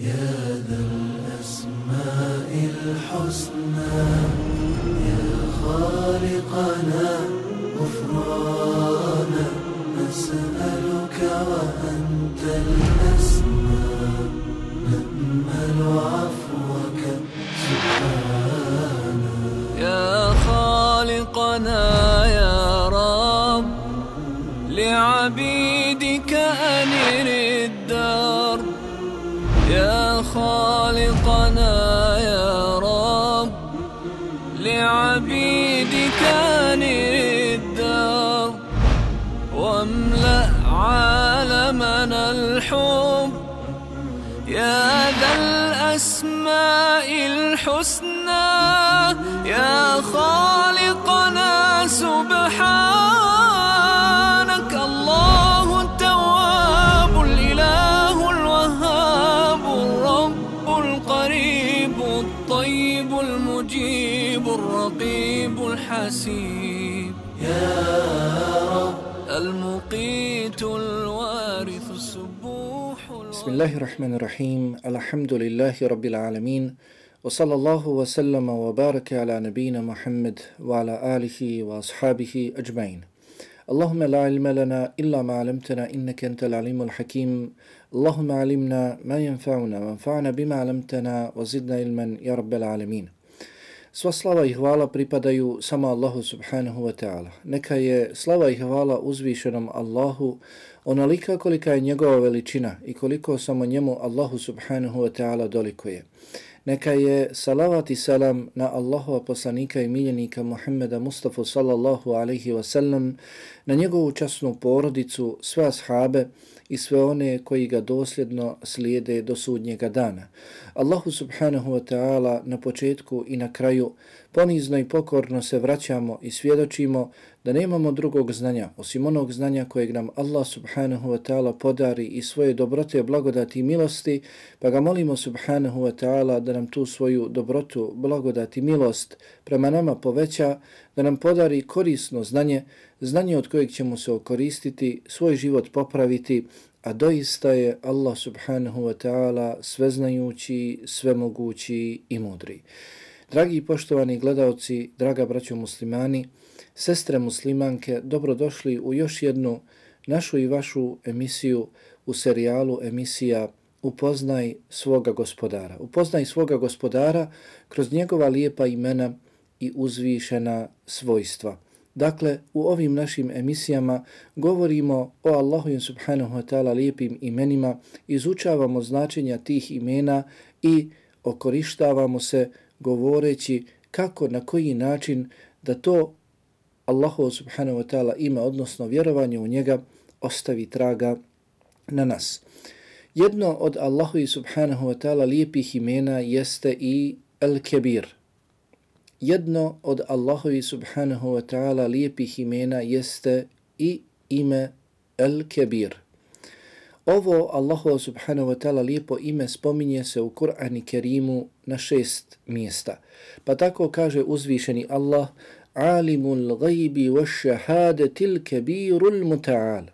يا ذا الأسماء الحسنى يا خالقنا غفرانا نسألك وأنت الأسمى الطيب المجيب الرقيب الحسيب. المقيت الوارث السبوح بسم الله الرحمن الرحيم. الحمد لله رب العالمين وصلى الله وسلم وبارك على نبينا محمد وعلى آله وأصحابه أجمعين. اللهم لا علم لنا إلا ما علمتنا إنك أنت العليم الحكيم. اللهم علمنا ما ينفعنا وانفعنا بما علمتنا وزدنا علما يا رب العالمين Sva slava i hvala pripadaju samo Allahu subhanahu wa ta'ala. Neka je slava i hvala uzvišenom Allahu onolika kolika je njegova veličina i koliko samo njemu Allahu subhanahu wa ta'ala dolikuje. Neka je salavat i salam na Allahova poslanika i miljenika Muhammeda Mustafa sallallahu alaihi wa sallam, na njegovu časnu porodicu, sve ashabe i sve one koji ga dosljedno slijede do sudnjega dana. Allahu subhanahu wa ta'ala na početku i na kraju ponizno i pokorno se vraćamo i svjedočimo da nemamo drugog znanja osim onog znanja kojeg nam Allah subhanahu wa ta'ala podari i svoje dobrote, blagodati i milosti, pa ga molimo subhanahu wa ta'ala da nam tu svoju dobrotu, blagodati i milost prema nama poveća, da nam podari korisno znanje, znanje od kojeg ćemo se okoristiti, svoj život popraviti, a doista je Allah subhanahu wa ta'ala sveznajući, svemogući i mudri. Dragi i poštovani gledalci, draga braćo muslimani, sestre muslimanke, dobrodošli u još jednu našu i vašu emisiju u serijalu emisija Upoznaj svoga gospodara. Upoznaj svoga gospodara kroz njegova lijepa imena i uzvišena svojstva. Dakle, u ovim našim emisijama govorimo o Allahu subhanahu wa ta'ala lijepim imenima, izučavamo značenja tih imena i okorištavamo se govoreći kako, na koji način da to Allahu subhanahu wa ta'ala ima, odnosno vjerovanje u njega, ostavi traga na nas. Jedno od Allahu subhanahu wa ta'ala lijepih imena jeste i El-Kebir. Jedno od Allahu subhanahu wa ta'ala lijepih imena jeste i ime El-Kebir. Ovo Allahu subhanahu wa ta'ala lijepo ime spominje se u Kur'ani Kerimu na šest mjesta. Pa tako kaže uzvišeni Allah Alimul gajbi wa šahadetil kebirul muta'al.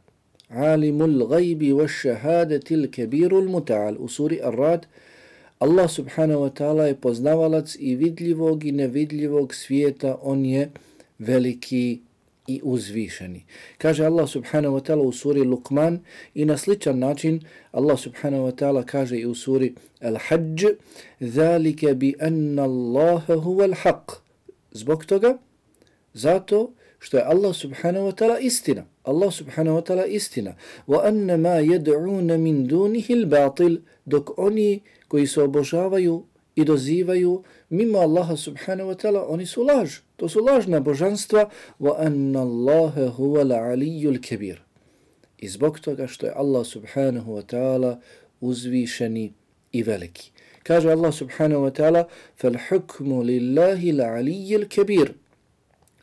Alimul gajbi wa šahadetil kebirul muta'al. U suri Ar-Rad Allah subhanahu wa ta'ala je poznavalac i vidljivog i nevidljivog svijeta. On je veliki i uzvišeni. Kaže Allah subhanahu wa ta'ala u suri Luqman i na sličan način Allah subhanahu wa ta'ala kaže i u suri Al-Hajj ذَلِكَ بِأَنَّ اللَّهَ هُوَ الْحَقِّ Zbog toga, zato što je Allah subhanahu wa ta'ala istina. Allah subhanahu wa ta'ala istina. وَأَنَّ مَا يَدْعُونَ مِنْ دُونِهِ الْبَاطِلِ Dok oni koji se obožavaju i dozivaju mimo Allaha subhanahu wa ta'ala, oni su laž. To su lažna božanstva. Wa anna Allahe huwa al kebir. I zbog toga što je Allah subhanahu wa ta'ala uzvišeni i veliki. Kaže Allah subhanahu wa ta'ala فَالْحُكْمُ لِلَّهِ الْعَلِيِّ الْكَبِيرِ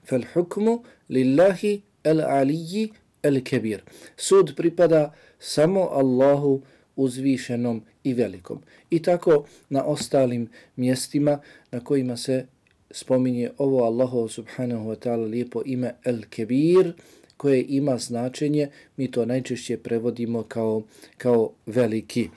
فَالْحُكْمُ لِلَّهِ الْعَلِيِّ الْكَبِيرِ Sud pripada samo Allahu uzvišenom i velikom. I tako na ostalim mjestima na kojima se spominje ovo Allaho subhanahu wa ta'ala lijepo ime El Kebir, koje ima značenje, mi to najčešće prevodimo kao, kao veliki.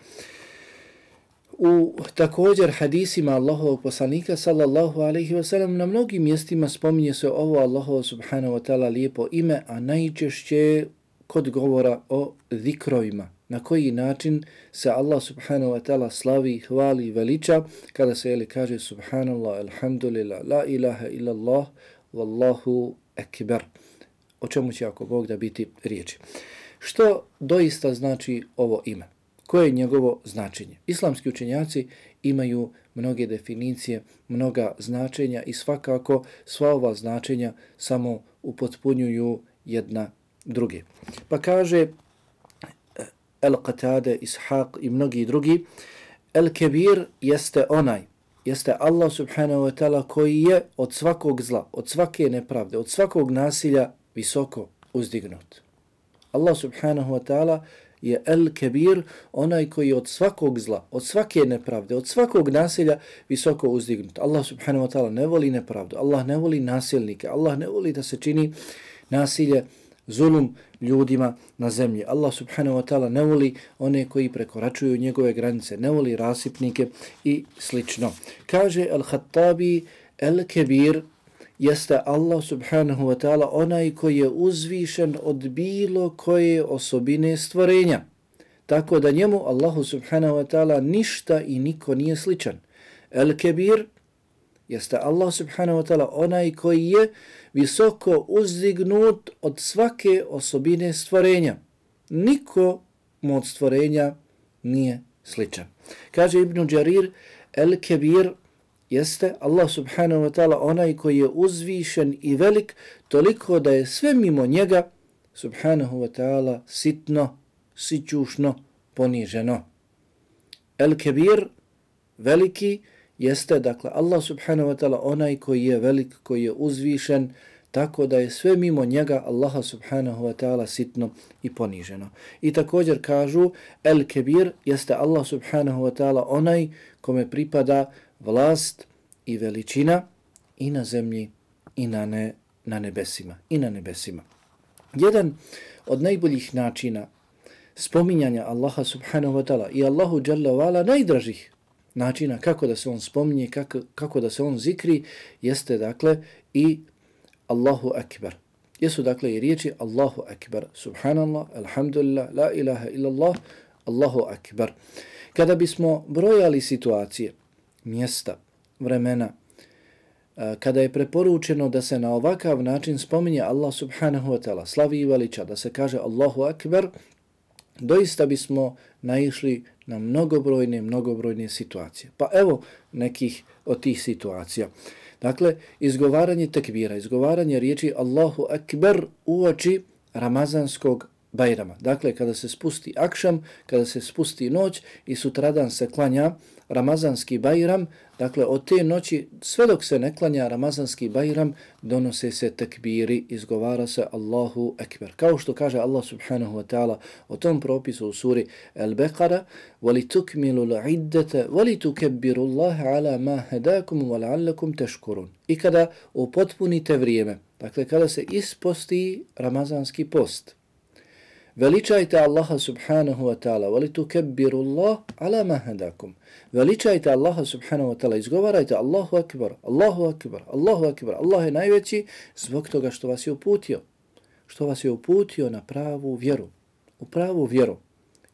U također hadisima Allahovog poslanika sallallahu alaihi wasallam na mnogim mjestima spominje se ovo Allahov subhanahu wa ta'ala lijepo ime, a najčešće kod govora o zikrovima. Na koji način se Allah subhanahu wa ta'ala slavi, hvali, veliča kada se jeli kaže subhanallah, alhamdulillah, la ilaha illallah, wallahu ekber. O čemu će ako Bog da biti riječi. Što doista znači ovo ime? Koje je njegovo značenje? Islamski učenjaci imaju mnoge definicije, mnoga značenja i svakako sva ova značenja samo upotpunjuju jedna druge. Pa kaže El Qatade, Ishaq i mnogi drugi, El Kebir jeste onaj, jeste Allah subhanahu wa ta'ala koji je od svakog zla, od svake nepravde, od svakog nasilja visoko uzdignut. Allah subhanahu wa ta'ala je El Kebir, onaj koji je od svakog zla, od svake nepravde, od svakog nasilja visoko uzdignut. Allah subhanahu wa ta'ala ne voli nepravdu, Allah ne voli nasilnike, Allah ne voli da se čini nasilje, zulum ljudima na zemlji. Allah subhanahu wa ta'ala ne voli one koji prekoračuju njegove granice, ne voli rasipnike i slično. Kaže Al-Khattabi, El-Kebir, jeste Allah subhanahu wa ta'ala onaj koji je uzvišen od bilo koje osobine stvorenja. Tako da njemu Allahu subhanahu wa ta'ala ništa i niko nije sličan. El Kebir jeste Allah subhanahu wa ta'ala onaj koji je visoko uzdignut od svake osobine stvorenja. Niko od stvorenja nije sličan. Kaže Ibn Đarir, El Kebir jeste Allah subhanahu wa ta'ala onaj koji je uzvišen i velik toliko da je sve mimo njega subhanahu wa ta'ala sitno, sićušno, poniženo. El Kebir, veliki, jeste dakle Allah subhanahu wa ta'ala onaj koji je velik, koji je uzvišen, tako da je sve mimo njega Allaha subhanahu wa ta'ala sitno i poniženo. I također kažu El Kebir jeste Allah subhanahu wa ta'ala onaj kome pripada vlast i veličina i na zemlji i na, ne, na nebesima. I na nebesima. Jedan od najboljih načina spominjanja Allaha subhanahu wa ta'ala i Allahu jalla wa najdražih načina kako da se on spominje, kako, kako da se on zikri, jeste dakle i Allahu akbar. Jesu dakle i riječi Allahu akbar, subhanallah, alhamdulillah, la ilaha illallah, Allahu akbar. Kada bismo brojali situacije, mjesta, vremena, kada je preporučeno da se na ovakav način spominje Allah subhanahu wa ta'ala, slavi i veliča, da se kaže Allahu akbar, doista bismo naišli na mnogobrojne, mnogobrojne situacije. Pa evo nekih od tih situacija. Dakle, izgovaranje tekbira, izgovaranje riječi Allahu Akbar u oči Ramazanskog Bajrama. Dakle, kada se spusti akšam, kada se spusti noć i sutradan se klanja Ramazanski Bajram, dakle, od te noći, sve dok se ne klanja Ramazanski Bajram, donose se tekbiri, izgovara se Allahu Ekber. Kao što kaže Allah subhanahu wa ta'ala o tom propisu u suri Al-Beqara, وَلِتُكْمِلُوا الْعِدَّةَ وَلِتُكَبِّرُوا اللَّهَ عَلَى مَا هَدَاكُمْ وَلَعَلَّكُمْ تَشْكُرُونَ I kada upotpunite vrijeme, dakle, kada se isposti Ramazanski post, Veličajte Allaha subhanahu wa ta'ala, veli tu kebbiru Allah ala mahadakum. Veličajte Allaha subhanahu wa ta'ala, izgovarajte Allahu akbar, Allahu akbar, Allahu akbar. Allah je najveći zbog toga što vas je uputio. Što vas je uputio na pravu vjeru. U pravu vjeru.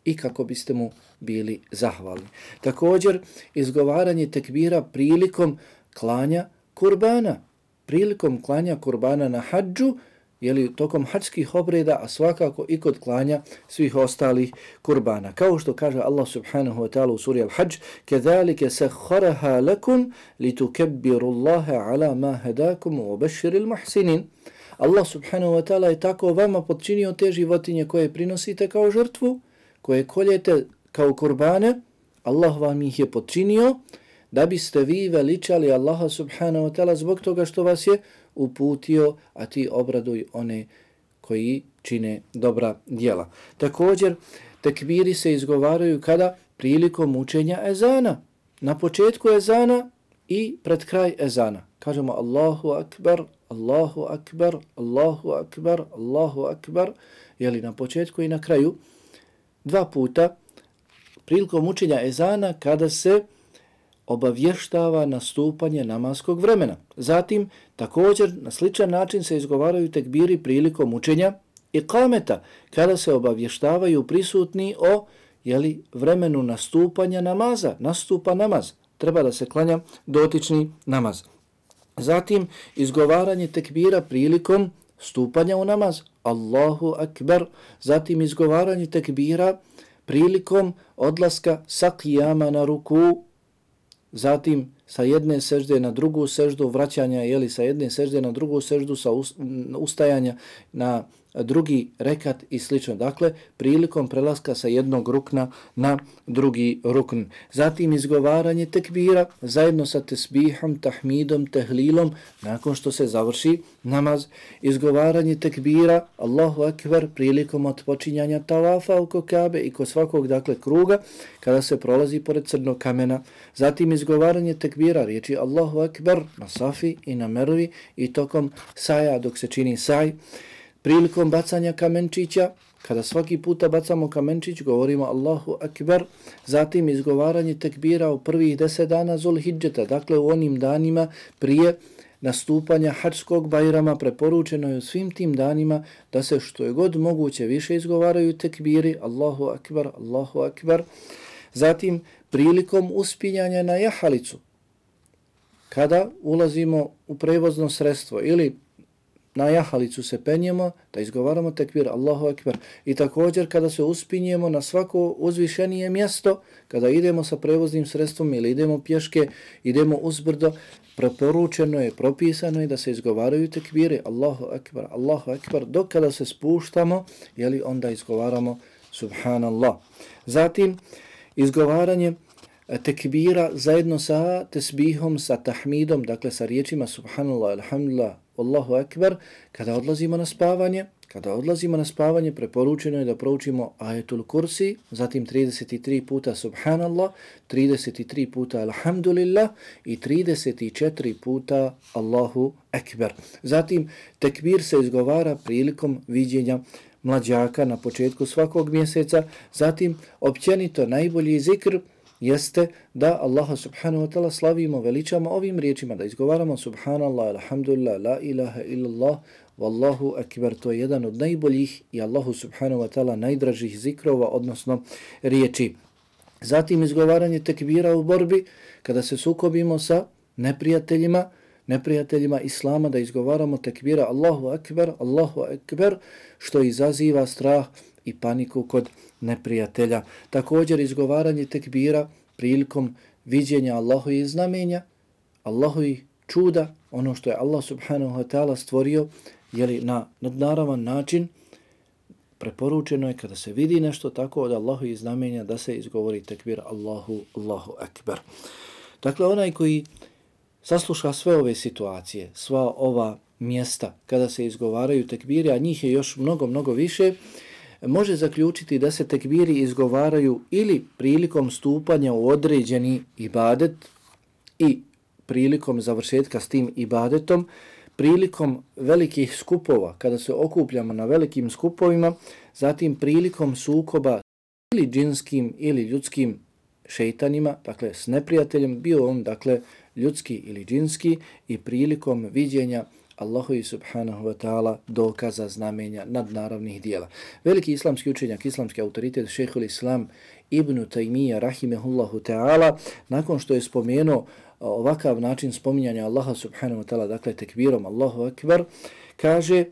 I kako biste mu bili zahvalni. Također, izgovaranje tekbira prilikom klanja kurbana. Prilikom klanja kurbana na hađu, jeli, tokom hačskih obreda, a svakako i kod klanja svih ostalih kurbana. Kao što kaže Allah subhanahu wa ta'ala u suri Al-Hajj, كَذَلِكَ سَخَّرَهَا لَكُمْ لِتُكَبِّرُ اللَّهَ عَلَى مَا هَدَاكُمْ وَبَشِّرِ الْمُحْسِنِينَ Allah subhanahu wa ta'ala je tako vama podčinio te životinje koje prinosite kao žrtvu, koje koljete kao kurbane, Allah vam ih je podčinio da biste vi veličali Allaha subhanahu wa ta'ala zbog toga što vas je uputio, a ti obraduj one koji čine dobra djela. Također, tekbiri se izgovaraju kada prilikom učenja ezana. Na početku ezana i pred kraj ezana. Kažemo Allahu akbar, Allahu akbar, Allahu akbar, Allahu akbar, jeli na početku i na kraju. Dva puta prilikom učenja ezana kada se obavještava nastupanje namaskog vremena. Zatim, također, na sličan način se izgovaraju tekbiri prilikom učenja i kameta, kada se obavještavaju prisutni o jeli, vremenu nastupanja namaza, nastupa namaz. Treba da se klanja dotični namaz. Zatim, izgovaranje tekbira prilikom stupanja u namaz. Allahu akbar. Zatim, izgovaranje tekbira prilikom odlaska sa kijama na ruku zatim sa jedne sežde na drugu seždu vraćanja, jeli sa jedne sežde na drugu seždu, sa ustajanja na drugi rekat i slično. Dakle, prilikom prelaska sa jednog rukna na drugi rukn. Zatim izgovaranje tekbira zajedno sa tesbihom, tahmidom, tehlilom nakon što se završi namaz. Izgovaranje tekbira Allahu akbar prilikom otpočinjanja tavafa oko kabe i kod svakog dakle kruga kada se prolazi pored crnog kamena. Zatim izgovaranje tekbira riječi Allahu akbar na safi i na mervi i tokom saja dok se čini saj prilikom bacanja kamenčića, kada svaki puta bacamo kamenčić, govorimo Allahu Akbar, zatim izgovaranje tekbira u prvih deset dana Zulhidžeta, dakle u onim danima prije nastupanja hačskog bajrama preporučeno je svim tim danima da se što je god moguće više izgovaraju tekbiri Allahu Akbar, Allahu Akbar. Zatim prilikom uspinjanja na jahalicu, kada ulazimo u prevozno sredstvo ili na jahalicu se penjemo, da izgovaramo tekbir, Allahu ekber. I također kada se uspinjemo na svako uzvišenije mjesto, kada idemo sa prevoznim sredstvom ili idemo pješke, idemo uzbrdo, preporučeno je, propisano je da se izgovaraju tekbiri, Allahu ekber, Allahu ekber, dok kada se spuštamo, jeli onda izgovaramo subhanallah. Zatim, izgovaranje tekbira zajedno sa tesbihom, sa tahmidom, dakle sa riječima subhanallah, alhamdulillah, Allahu akbar, kada odlazimo na spavanje, kada odlazimo na spavanje, preporučeno je da proučimo ajetul kursi, zatim 33 puta subhanallah, 33 puta alhamdulillah i 34 puta Allahu akbar. Zatim tekbir se izgovara prilikom viđenja mlađaka na početku svakog mjeseca, zatim općenito najbolji zikr jeste da Allaha subhanahu wa ta'ala slavimo, veličamo ovim riječima, da izgovaramo subhanallah, alhamdulillah, la ilaha illallah, wallahu akbar, to je jedan od najboljih i Allahu subhanahu wa ta'ala najdražih zikrova, odnosno riječi. Zatim izgovaranje tekbira u borbi, kada se sukobimo sa neprijateljima, neprijateljima Islama, da izgovaramo tekbira Allahu akbar, Allahu akbar, što izaziva strah i paniku kod neprijatelja. Također izgovaranje tekbira prilikom viđenja Allahovih znamenja, Allahovih čuda, ono što je Allah subhanahu wa ta'ala stvorio, jeli na nadnaravan način, preporučeno je kada se vidi nešto tako od Allahovih znamenja da se izgovori tekbir Allahu, Allahu akbar. Dakle, onaj koji sasluša sve ove situacije, sva ova mjesta kada se izgovaraju tekbiri, a njih je još mnogo, mnogo više, može zaključiti da se tekbiri izgovaraju ili prilikom stupanja u određeni ibadet i prilikom završetka s tim ibadetom, prilikom velikih skupova, kada se okupljamo na velikim skupovima, zatim prilikom sukoba ili džinskim ili ljudskim šeitanima, dakle s neprijateljem, bio on dakle ljudski ili džinski i prilikom viđenja Allahu subhanahu wa ta'ala dokaza znamenja nadnaravnih dijela. Veliki islamski učenjak, islamski autoritet, šehhul islam Ibn Taymiyyah, rahimehullahu ta'ala, nakon što je spomenuo ovakav način spominjanja Allaha subhanahu wa ta'ala, dakle tekbirom Allahu akbar, kaže,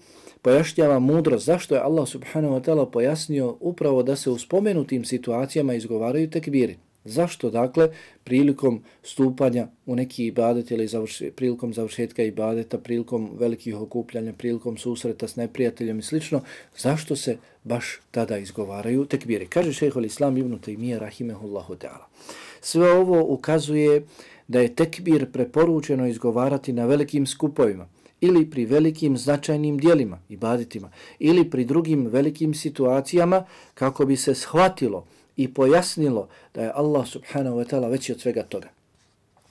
pojašnjava mudro zašto je Allah subhanahu wa ta'ala pojasnio upravo da se u spomenutim situacijama izgovaraju tekbiri. Zašto, dakle, prilikom stupanja u neki ibadet ili završi, prilikom završetka ibadeta, prilikom velikih okupljanja, prilikom susreta s neprijateljem i slično, zašto se baš tada izgovaraju tekbiri? Kaže šehol Islam ibn Taymiye rahimehullahu ta'ala. Sve ovo ukazuje da je tekbir preporučeno izgovarati na velikim skupovima ili pri velikim značajnim dijelima, ibadetima, ili pri drugim velikim situacijama kako bi se shvatilo i pojasnilo da je Allah subhanahu wa ta'ala veći od svega toga.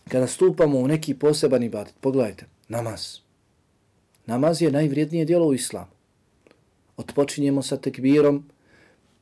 Kada stupamo u neki poseban ibadet, pogledajte, namaz. Namaz je najvrijednije dijelo u islamu. Otpočinjemo sa tekbirom,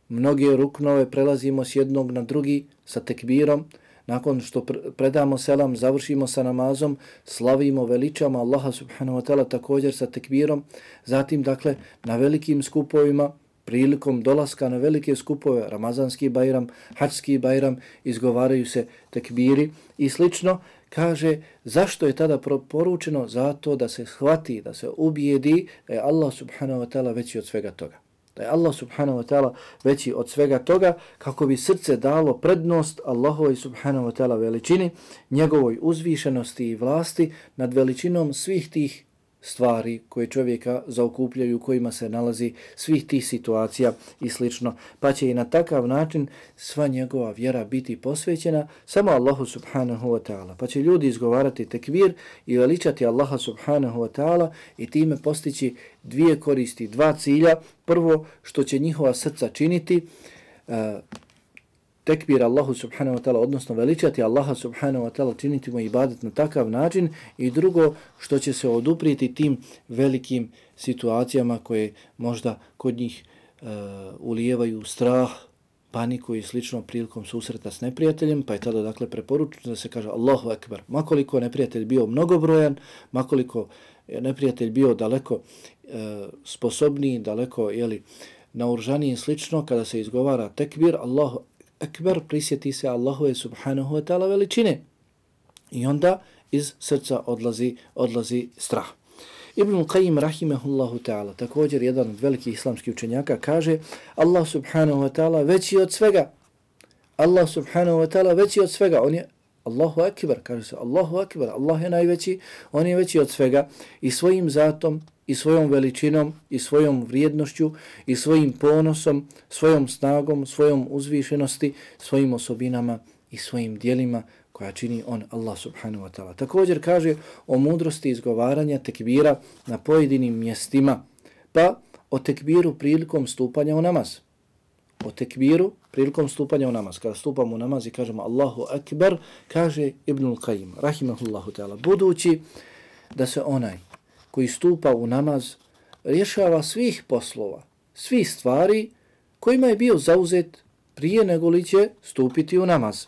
mnoge ruknove prelazimo s jednog na drugi sa tekbirom, nakon što predamo selam, završimo sa namazom, slavimo, veličamo Allaha subhanahu wa ta'ala također sa tekbirom, zatim dakle na velikim skupovima, prilikom dolaska na velike skupove, Ramazanski bajram, Hačski bajram, izgovaraju se tekbiri i slično, kaže zašto je tada poručeno? Zato da se shvati, da se ubijedi da je Allah subhanahu wa ta'ala veći od svega toga. Da je Allah subhanahu wa ta'ala veći od svega toga kako bi srce dalo prednost Allahovoj subhanahu wa ta'ala veličini, njegovoj uzvišenosti i vlasti nad veličinom svih tih stvari koje čovjeka zaokupljaju, kojima se nalazi svih tih situacija i slično. Pa će i na takav način sva njegova vjera biti posvećena samo Allahu subhanahu wa ta'ala. Pa će ljudi izgovarati tekvir i veličati Allaha subhanahu wa ta'ala i time postići dvije koristi, dva cilja. Prvo, što će njihova srca činiti, uh, tekbir Allahu subhanahu wa ta'ala, odnosno veličati Allaha subhanahu wa ta'ala, činiti mu ibadet na takav način i drugo što će se odupriti tim velikim situacijama koje možda kod njih uh, ulijevaju strah, paniku i slično prilikom susreta s neprijateljem, pa je tada dakle preporučeno da se kaže Allahu akbar. Makoliko neprijatelj bio mnogobrojan, makoliko je neprijatelj bio daleko e, sposobniji, daleko jeli, naoružaniji i slično, kada se izgovara tekbir, Allahu ekber, prisjeti se Allahove subhanahu wa ta'ala veličine. I onda iz srca odlazi, odlazi strah. Ibn Qayyim rahimehullahu ta'ala, također jedan od velikih islamskih učenjaka, kaže Allah subhanahu wa ta'ala veći od svega. Allah subhanahu wa ta'ala veći od svega. On je Allahu akbar, kaže se Allahu akbar, Allah je najveći, on je veći od svega i svojim zatom i svojom veličinom i svojom vrijednošću i svojim ponosom, svojom snagom, svojom uzvišenosti, svojim osobinama i svojim dijelima koja čini on Allah subhanahu wa ta'ala. Također kaže o mudrosti izgovaranja tekbira na pojedinim mjestima, pa o tekbiru prilikom stupanja u namaz. O tekbiru prilikom stupanja u namaz. Kada stupamo u namaz i kažemo Allahu akbar, kaže Ibnul Qayyim, rahimahullahu ta'ala, budući da se onaj koji stupa u namaz rješava svih poslova, svih stvari kojima je bio zauzet prije nego li će stupiti u namaz.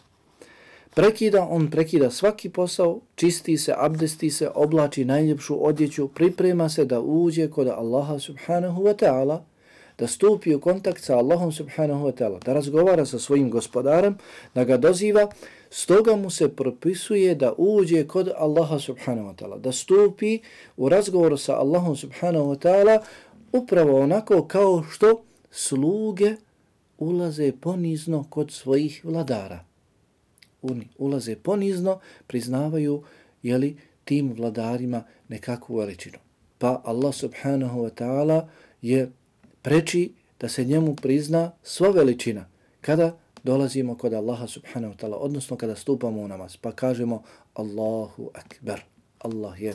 Prekida, on prekida svaki posao, čisti se, abdesti se, oblači najljepšu odjeću, priprema se da uđe kod Allaha subhanahu wa ta'ala, da stupi u kontakt sa Allahom subhanahu wa ta'ala, da razgovara sa svojim gospodarem, da ga doziva, stoga mu se propisuje da uđe kod Allaha subhanahu wa ta'ala, da stupi u razgovor sa Allahom subhanahu wa ta'ala upravo onako kao što sluge ulaze ponizno kod svojih vladara. Oni ulaze ponizno, priznavaju jeli, tim vladarima nekakvu veličinu. Pa Allah subhanahu wa ta'ala je preči da se njemu prizna sva veličina kada dolazimo kod Allaha subhanahu wa ta'ala, odnosno kada stupamo u namaz, pa kažemo Allahu akbar, Allah je,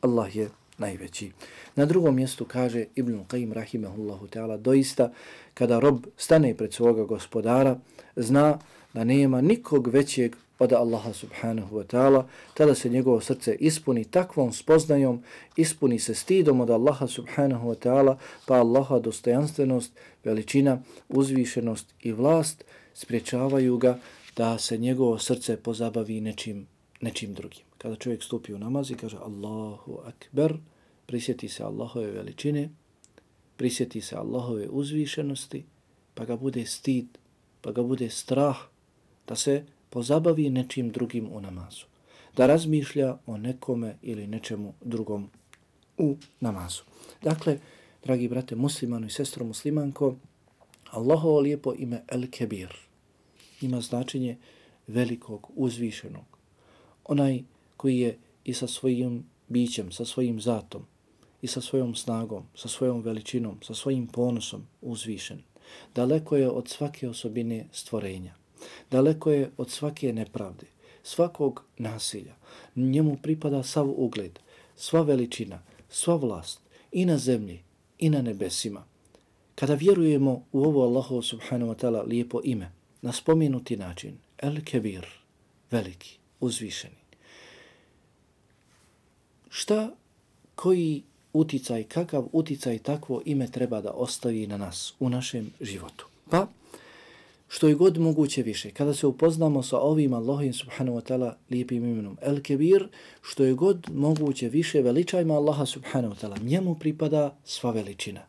Allah je najveći. Na drugom mjestu kaže Ibn Qayyim rahimahullahu ta'ala, doista kada rob stane pred svoga gospodara, zna da nema nikog većeg od Allaha subhanahu wa ta'ala, tada se njegovo srce ispuni takvom spoznajom, ispuni se stidom od Allaha subhanahu wa ta'ala, pa Allaha dostojanstvenost, veličina, uzvišenost i vlast spriječavaju ga da se njegovo srce pozabavi nečim, nečim drugim. Kada čovjek stupi u namaz i kaže Allahu akbar, prisjeti se Allahove veličine, prisjeti se Allahove uzvišenosti, pa ga bude stid, pa ga bude strah da se pozabavi nečim drugim u namazu. Da razmišlja o nekome ili nečemu drugom u namazu. Dakle, dragi brate muslimanu i sestro muslimanko, Allahovo lijepo ime El Kebir ima značenje velikog, uzvišenog. Onaj koji je i sa svojim bićem, sa svojim zatom, i sa svojom snagom, sa svojom veličinom, sa svojim ponosom uzvišen. Daleko je od svake osobine stvorenja. Daleko je od svake nepravde, svakog nasilja. Njemu pripada sav ugled, sva veličina, sva vlast i na zemlji i na nebesima. Kada vjerujemo u ovo Allahu subhanahu wa ta'ala lijepo ime, na spomenuti način, El Kebir, veliki, uzvišeni, šta, koji uticaj, kakav uticaj takvo ime treba da ostavi na nas u našem životu? Pa, što je god moguće više, kada se upoznamo sa ovim Allahim subhanahu wa ta'ala lijepim imenom El Kebir, što je god moguće više veličajmo Allaha subhanahu wa ta'ala. Njemu pripada sva veličina.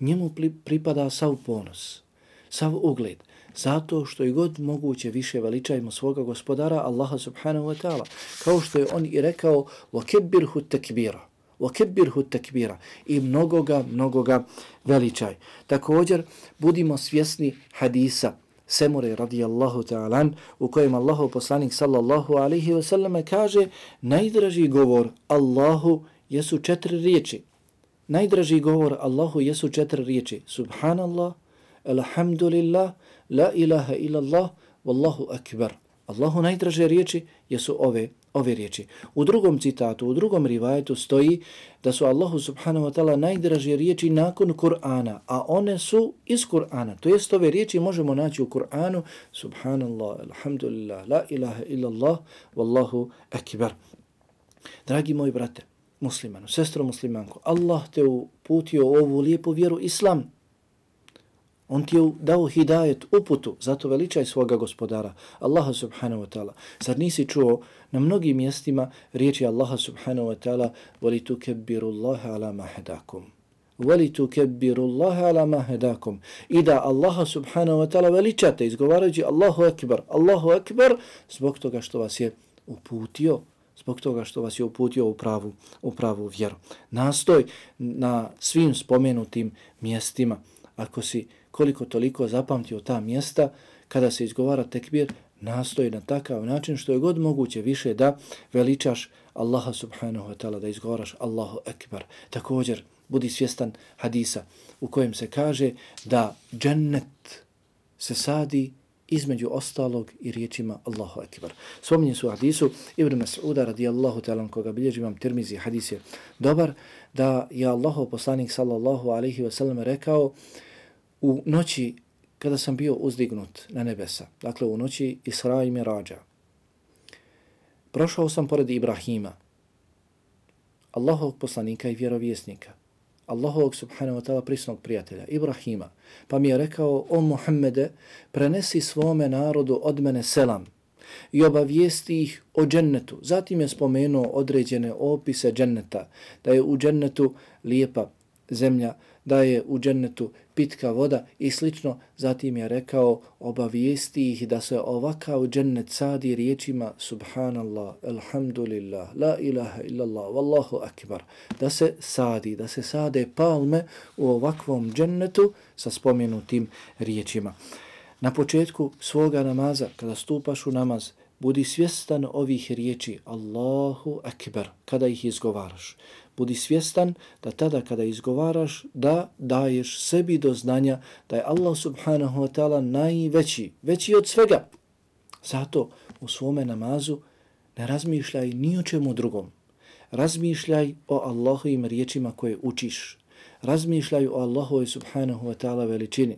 Njemu pripada sav ponos, sav ugled. Zato što je god moguće više veličajmo svoga gospodara Allaha subhanahu wa ta'ala. Kao što je on i rekao وَكَبِّرْهُ تَكْبِيرًا وَكَبِّرْهُ تَكْبِيرًا I mnogoga, mnogoga veličaj. Također, budimo svjesni hadisa Semure radijallahu ta'alan u kojem Allahu poslanik sallallahu alaihi wa sallam kaže najdraži govor Allahu jesu četiri riječi. Najdraži govor Allahu jesu četiri riječi. Subhanallah, alhamdulillah, la ilaha illallah, wallahu akbar. Allahu najdraže riječi jesu ove ove riječi. U drugom citatu, u drugom rivajetu stoji da su Allahu subhanahu wa ta'ala najdraže riječi nakon Kur'ana, a one su iz Kur'ana. To jest ove riječi možemo naći u Kur'anu. Subhanallah, alhamdulillah, la ilaha illallah, wallahu akbar. Dragi moji brate, muslimanu, sestro muslimanko, Allah te uputio ovu lijepu vjeru Islam, On ti je dao hidajet, uputu, zato veličaj svoga gospodara, Allaha subhanahu wa ta'ala. Zar nisi čuo na mnogim mjestima riječi Allaha subhanahu wa ta'ala voli tu kebbiru Allahe ala mahedakum. Voli tu kebbiru Allahe ala mahedakum. I da Allaha subhanahu wa ta'ala veličate, izgovarajući Allahu akbar, Allahu akbar, zbog toga što vas je uputio, zbog toga što vas je uputio u pravu, u pravu vjeru. Nastoj na svim spomenutim mjestima, ako si koliko toliko zapamtio ta mjesta, kada se izgovara tekbir, nastoji na takav način što je god moguće više da veličaš Allaha subhanahu wa ta'ala, da izgovaraš Allahu ekbar. Također, budi svjestan hadisa u kojem se kaže da džennet se sadi između ostalog i riječima Allahu ekbar. Spominje su hadisu Ibn Mas'uda radijallahu ta'ala koga bilježi vam termizi hadis je dobar da je Allahu poslanik sallallahu alaihi wa sallam rekao u noći kada sam bio uzdignut na nebesa, dakle u noći Isra i Mirađa, prošao sam pored Ibrahima, Allahovog poslanika i vjerovjesnika, Allahovog subhanahu wa ta'ala prisnog prijatelja, Ibrahima, pa mi je rekao, o Muhammede, prenesi svome narodu od mene selam i obavijesti ih o džennetu. Zatim je spomenuo određene opise dženneta, da je u džennetu lijepa zemlja, da je u džennetu pitka voda i slično. Zatim je rekao, obavijesti ih da se ovakav džennet sadi riječima Subhanallah, Alhamdulillah, La ilaha illallah, Wallahu akbar. Da se sadi, da se sade palme u ovakvom džennetu sa spomenutim riječima. Na početku svoga namaza, kada stupaš u namaz, budi svjestan ovih riječi Allahu akbar, kada ih izgovaraš budi svjestan da tada kada izgovaraš da daješ sebi do znanja da je Allah subhanahu wa ta'ala najveći, veći od svega. Zato u svome namazu ne razmišljaj ni o čemu drugom. Razmišljaj o Allahovim riječima koje učiš. Razmišljaj o Allahove subhanahu wa ta'ala veličini.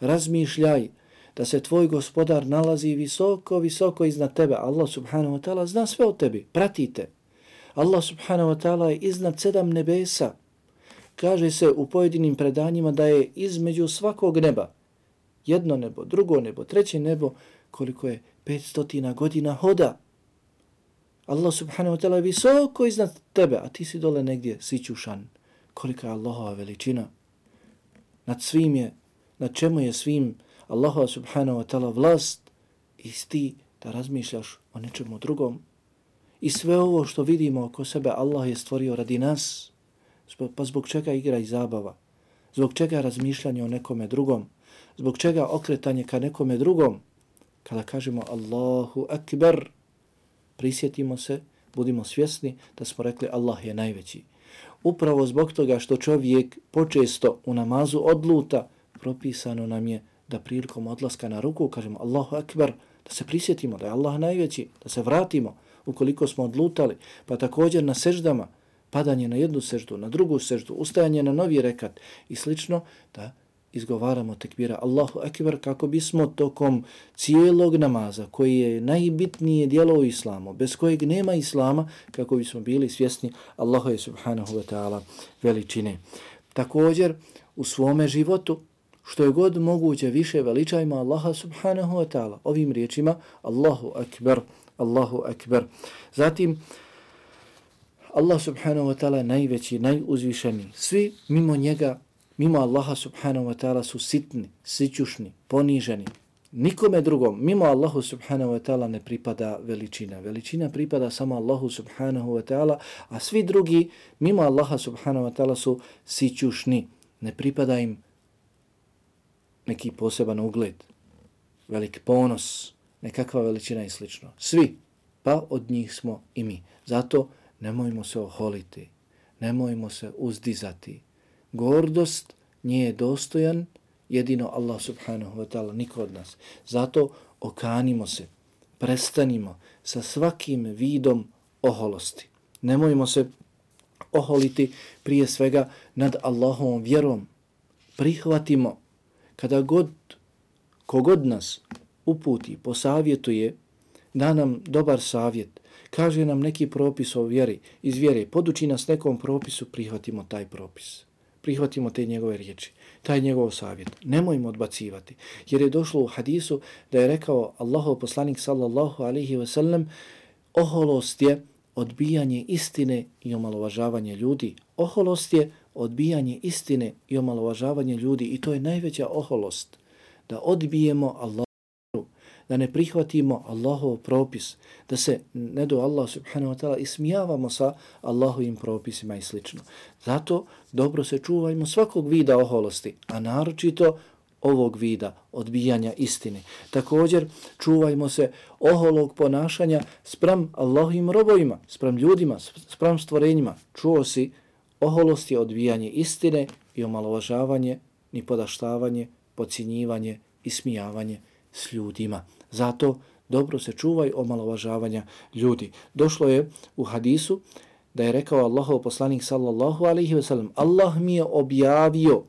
Razmišljaj da se tvoj gospodar nalazi visoko, visoko iznad tebe. Allah subhanahu wa ta'ala zna sve o tebi. Pratite. Allah subhanahu wa ta'ala je iznad sedam nebesa. Kaže se u pojedinim predanjima da je između svakog neba jedno nebo, drugo nebo, treće nebo, koliko je 500 godina hoda. Allah subhanahu wa ta'ala je visoko iznad tebe, a ti si dole negdje sićušan. Kolika je Allahova veličina. Nad svim je, nad čemu je svim Allahova subhanahu wa ta'ala vlast i ti da razmišljaš o nečemu drugom, I sve ovo što vidimo oko sebe Allah je stvorio radi nas, pa zbog čega igra i zabava, zbog čega razmišljanje o nekome drugom, zbog čega okretanje ka nekome drugom, kada kažemo Allahu Akbar, prisjetimo se, budimo svjesni da smo rekli Allah je najveći. Upravo zbog toga što čovjek počesto u namazu odluta, propisano nam je da prilikom odlaska na ruku kažemo Allahu Akbar, da se prisjetimo da je Allah najveći, da se vratimo, ukoliko smo odlutali, pa također na seždama, padanje na jednu seždu, na drugu seždu, ustajanje na novi rekat i slično, da izgovaramo tekbira Allahu Ekber kako bismo tokom cijelog namaza, koji je najbitnije dijelo u islamu, bez kojeg nema islama, kako bismo bili svjesni Allahu subhanahu wa ta'ala veličine. Također, u svome životu, što je god moguće više veličajmo Allaha subhanahu wa ta'ala. Ovim riječima Allahu akbar, Allahu akbar. Zatim, Allah subhanahu wa ta'ala najveći, najuzvišeniji. Svi mimo njega, mimo Allaha subhanahu wa ta'ala su sitni, sićušni, poniženi. Nikome drugom, mimo Allahu subhanahu wa ta'ala ne pripada veličina. Veličina pripada samo Allahu subhanahu wa ta'ala, a svi drugi mimo Allaha subhanahu wa ta'ala su sićušni. Ne pripada im neki poseban ugled, velik ponos, nekakva veličina i slično. Svi, pa od njih smo i mi. Zato nemojmo se oholiti, nemojmo se uzdizati. Gordost nije dostojan jedino Allah subhanahu wa ta'ala, niko od nas. Zato okanimo se, prestanimo sa svakim vidom oholosti. Nemojmo se oholiti prije svega nad Allahovom vjerom. Prihvatimo kada god, kogod nas uputi, posavjetuje, da nam dobar savjet, kaže nam neki propis o vjeri, iz vjere, poduči nas nekom propisu, prihvatimo taj propis. Prihvatimo te njegove riječi, taj njegov savjet. Nemojmo odbacivati, jer je došlo u hadisu da je rekao Allahov poslanik sallallahu alaihi ve sellem, oholost je odbijanje istine i omalovažavanje ljudi. Oholost je odbijanje istine i omalovažavanje ljudi i to je najveća oholost. Da odbijemo Allahu, da ne prihvatimo Allahov propis, da se ne do Allah subhanahu wa ta'ala ismijavamo sa Allahovim propisima i slično. Zato dobro se čuvajmo svakog vida oholosti, a naročito ovog vida odbijanja istine. Također čuvajmo se oholog ponašanja sprem Allahovim robovima, sprem ljudima, sprem stvorenjima. Čuo si oholost je odbijanje istine i omalovažavanje, ni podaštavanje, pocinjivanje, smijavanje s ljudima. Zato dobro se čuvaj omalovažavanja ljudi. Došlo je u hadisu da je rekao Allahov poslanik sallallahu alaihi ve sellem Allah mi je objavio,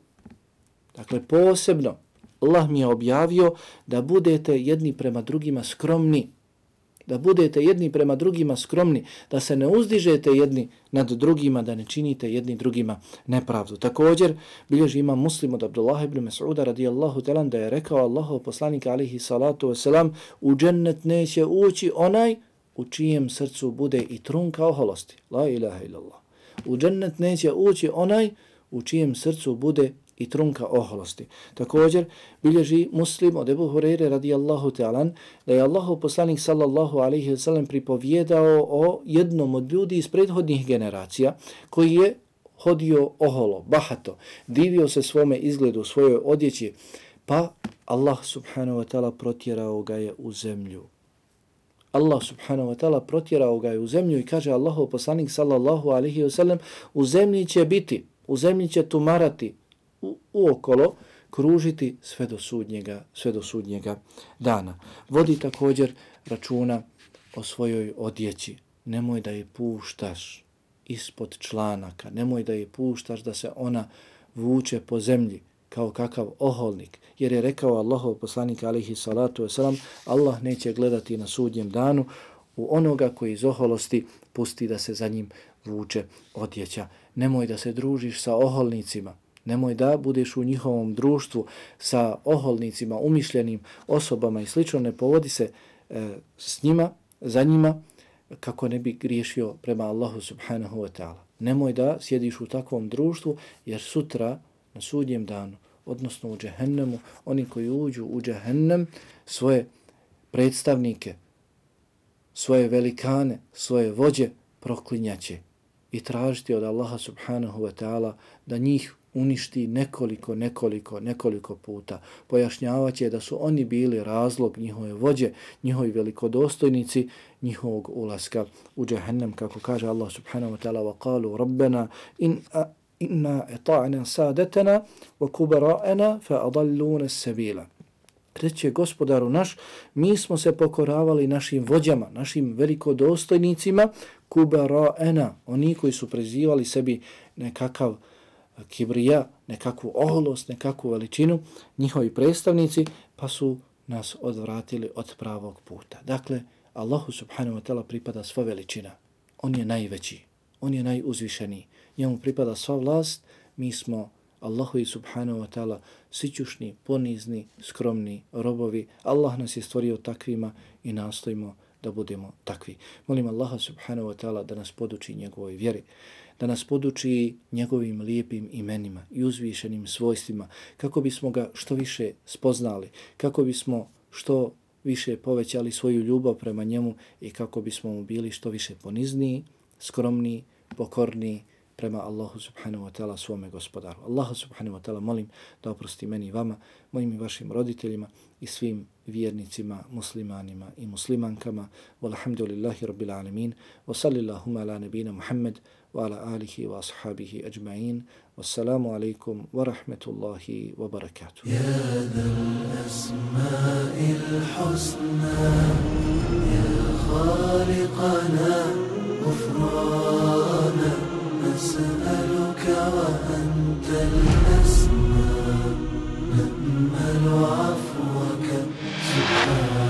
dakle posebno, Allah mi je objavio da budete jedni prema drugima skromni, da budete jedni prema drugima skromni, da se ne uzdižete jedni nad drugima, da ne činite jedni drugima nepravdu. Također, bilježi ima muslim od Abdullah ibn Mas'uda radijallahu talan da je rekao Allahov poslanika alihi salatu wasalam u džennet neće ući onaj u čijem srcu bude i trunka oholosti. La ilaha illallah. U džennet neće ući onaj u čijem srcu bude i trunka oholosti. Također bilježi muslim od Ebu Hureyre radijallahu ta'alan da je Allahu poslanik sallallahu alaihi wasallam pripovjedao o jednom od ljudi iz prethodnih generacija koji je hodio oholo, bahato, divio se svome izgledu, svojoj odjeći, pa Allah subhanahu wa ta'ala protjerao ga je u zemlju. Allah subhanahu wa ta'ala protjerao ga je u zemlju i kaže Allahu poslanik sallallahu alaihi wasallam u zemlji će biti, u zemlji će tumarati, uokolo kružiti sve do sudnjega, sve do sudnjega dana. Vodi također računa o svojoj odjeći. Nemoj da je puštaš ispod članaka. Nemoj da je puštaš da se ona vuče po zemlji kao kakav oholnik. Jer je rekao Allahov poslanik alihi salatu wasalam, Allah neće gledati na sudnjem danu u onoga koji iz oholosti pusti da se za njim vuče odjeća. Nemoj da se družiš sa oholnicima. Nemoj da budeš u njihovom društvu sa oholnicima, umišljenim osobama i slično, ne povodi se e, s njima, za njima, kako ne bi griješio prema Allahu subhanahu wa ta'ala. Nemoj da sjediš u takvom društvu, jer sutra, na sudnjem danu, odnosno u džehennemu, oni koji uđu u džehennem, svoje predstavnike, svoje velikane, svoje vođe proklinjaće i tražiti od Allaha subhanahu wa ta'ala da njih uništi nekoliko, nekoliko, nekoliko puta. Pojašnjavaće da su oni bili razlog njihove vođe, njihovi velikodostojnici, njihovog ulaska u džahennem, kako kaže Allah subhanahu wa ta'ala, وَقَالُوا رَبَّنَا إِنْ إِنَّا اِطَعْنَا سَادَتَنَا وَكُبَرَاءَنَا فَأَضَلُّونَ السَّبِيلَ Reće gospodaru naš, mi smo se pokoravali našim vođama, našim velikodostojnicima, kubara'ena, oni koji su prezivali sebi nekakav kibrija, nekakvu oholost, nekakvu veličinu, njihovi predstavnici, pa su nas odvratili od pravog puta. Dakle, Allahu subhanahu wa ta'ala pripada sva veličina. On je najveći, on je najuzvišeniji. Njemu pripada sva vlast, mi smo Allahovi subhanahu wa ta'ala sićušni, ponizni, skromni robovi. Allah nas je stvorio takvima i nastojimo da budemo takvi. Molim Allaha subhanahu wa ta'ala da nas poduči njegovoj vjeri, da nas poduči njegovim lijepim imenima i uzvišenim svojstvima, kako bismo ga što više spoznali, kako bismo što više povećali svoju ljubav prema njemu i kako bismo mu bili što više ponizniji, skromniji, pokorniji, prema Allahu subhanahu wa ta'ala svome gospodaru. Allahu subhanahu wa ta'ala molim da oprosti meni i vama, mojim i vašim roditeljima i svim vjernicima, muslimanima i muslimankama. Walhamdulillahi rabbil alamin. Wa sallillahuma ala nabina Muhammad وعلى آله وأصحابه أجمعين. والسلام عليكم ورحمة الله وبركاته. يا ذا الأسماء الحسنى يا خالقنا غفرانا نسألك وأنت الأسماء نأمل عفوك سبحانه